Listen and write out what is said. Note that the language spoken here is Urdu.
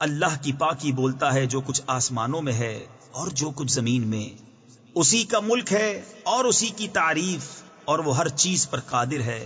اللہ کی پاکی بولتا ہے جو کچھ آسمانوں میں ہے اور جو کچھ زمین میں۔ اسی کا ملک ہے اور اسی کی تعریف اور وہ ہر چیز پر قادر ہے۔